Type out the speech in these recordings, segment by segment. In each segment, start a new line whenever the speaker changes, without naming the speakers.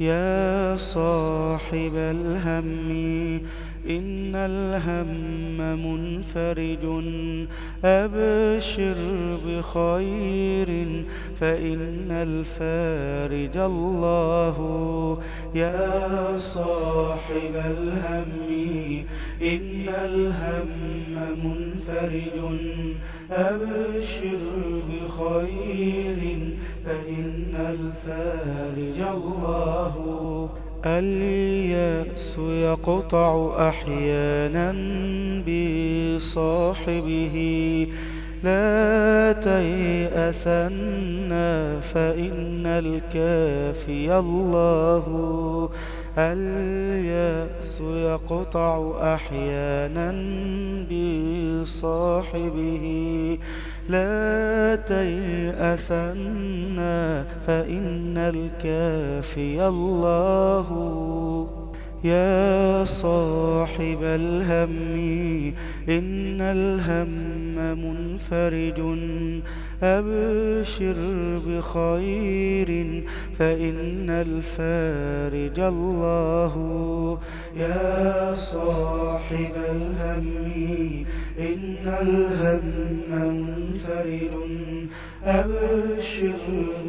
يا صاحب الهم إن الهم منفرج. أبشر بخير فإن الفارج الله. يا صاحب الهم إن الهم منفرج. أبشر بخير فإن الفارج الله. اليأس يقطع أحيانا بصاحبه. لا تيأسن فإن الكافي الله. اليأس يقطع أحيانا بصاحبه. لا تيأسن فإن الكافي الله. يا صاحب الهم إن الهم منفرج. أبشر بخير فإن الفارج الله. يا صاحب الهم إن الهم منفرد. أبشر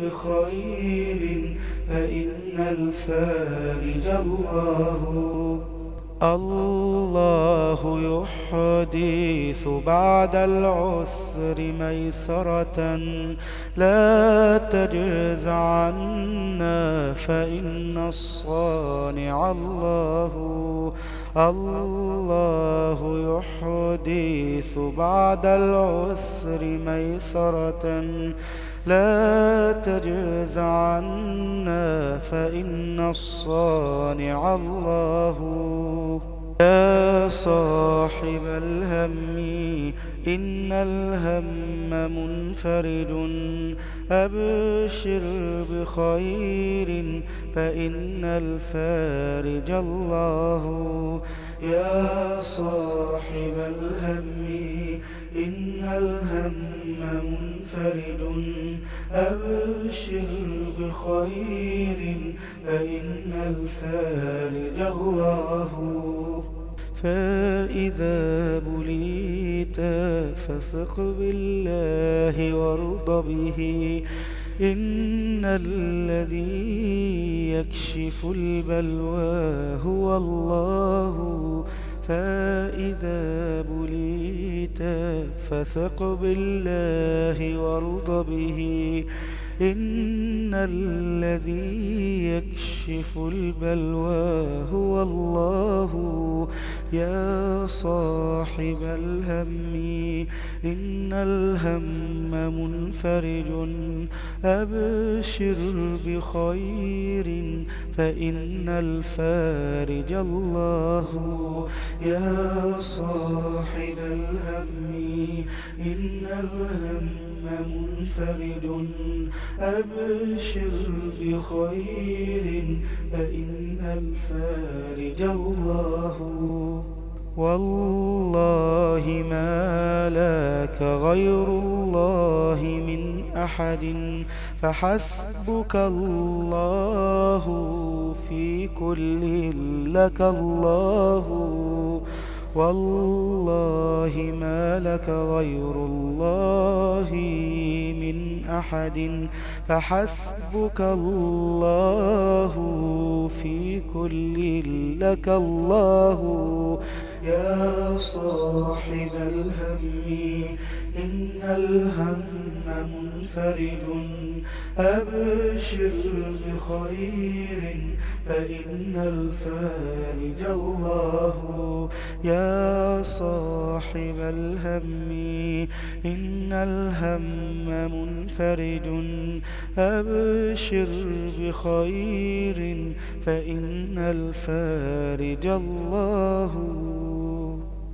بخير فإن الفارج الله. الله يحدث بعد العسر ميسرة. لا تجز عنا فإن الصانع الله. الله يحدث بعد العسر ميسرة. لا تجز عنا فإن الصانع الله. يا صاحب الهم إن الهم منفرد. أبشر بخير فإن الفارج الله. يا صاحب الهم إن الهم منفرد. أبشر بخير فإن الفارج الله. فإذا بليت فثق بالله وارض به. إن الذي يكشف البلوى هو الله. فإذا بليت فثق بالله وارض به. إن الذي يكشف البلوى هو الله يا صاحب الهم إن الهم منفرج. أبشر بخير فإن الفارج الله. يا صاحب الهم إن الهم منفرد أبشر بخير فإن الفارج الله. والله ما لك غير الله من أحد فحسبك الله في كل لك الله والله ما لك غير الله من أحد فحسبك الله في كل لك الله. يا صاحب الهم إن الهم منفرد أبشر بخير فإن الفارج الله. يا صاحب الهم إن الهم منفرج أبشر بخير فإن الفارج الله.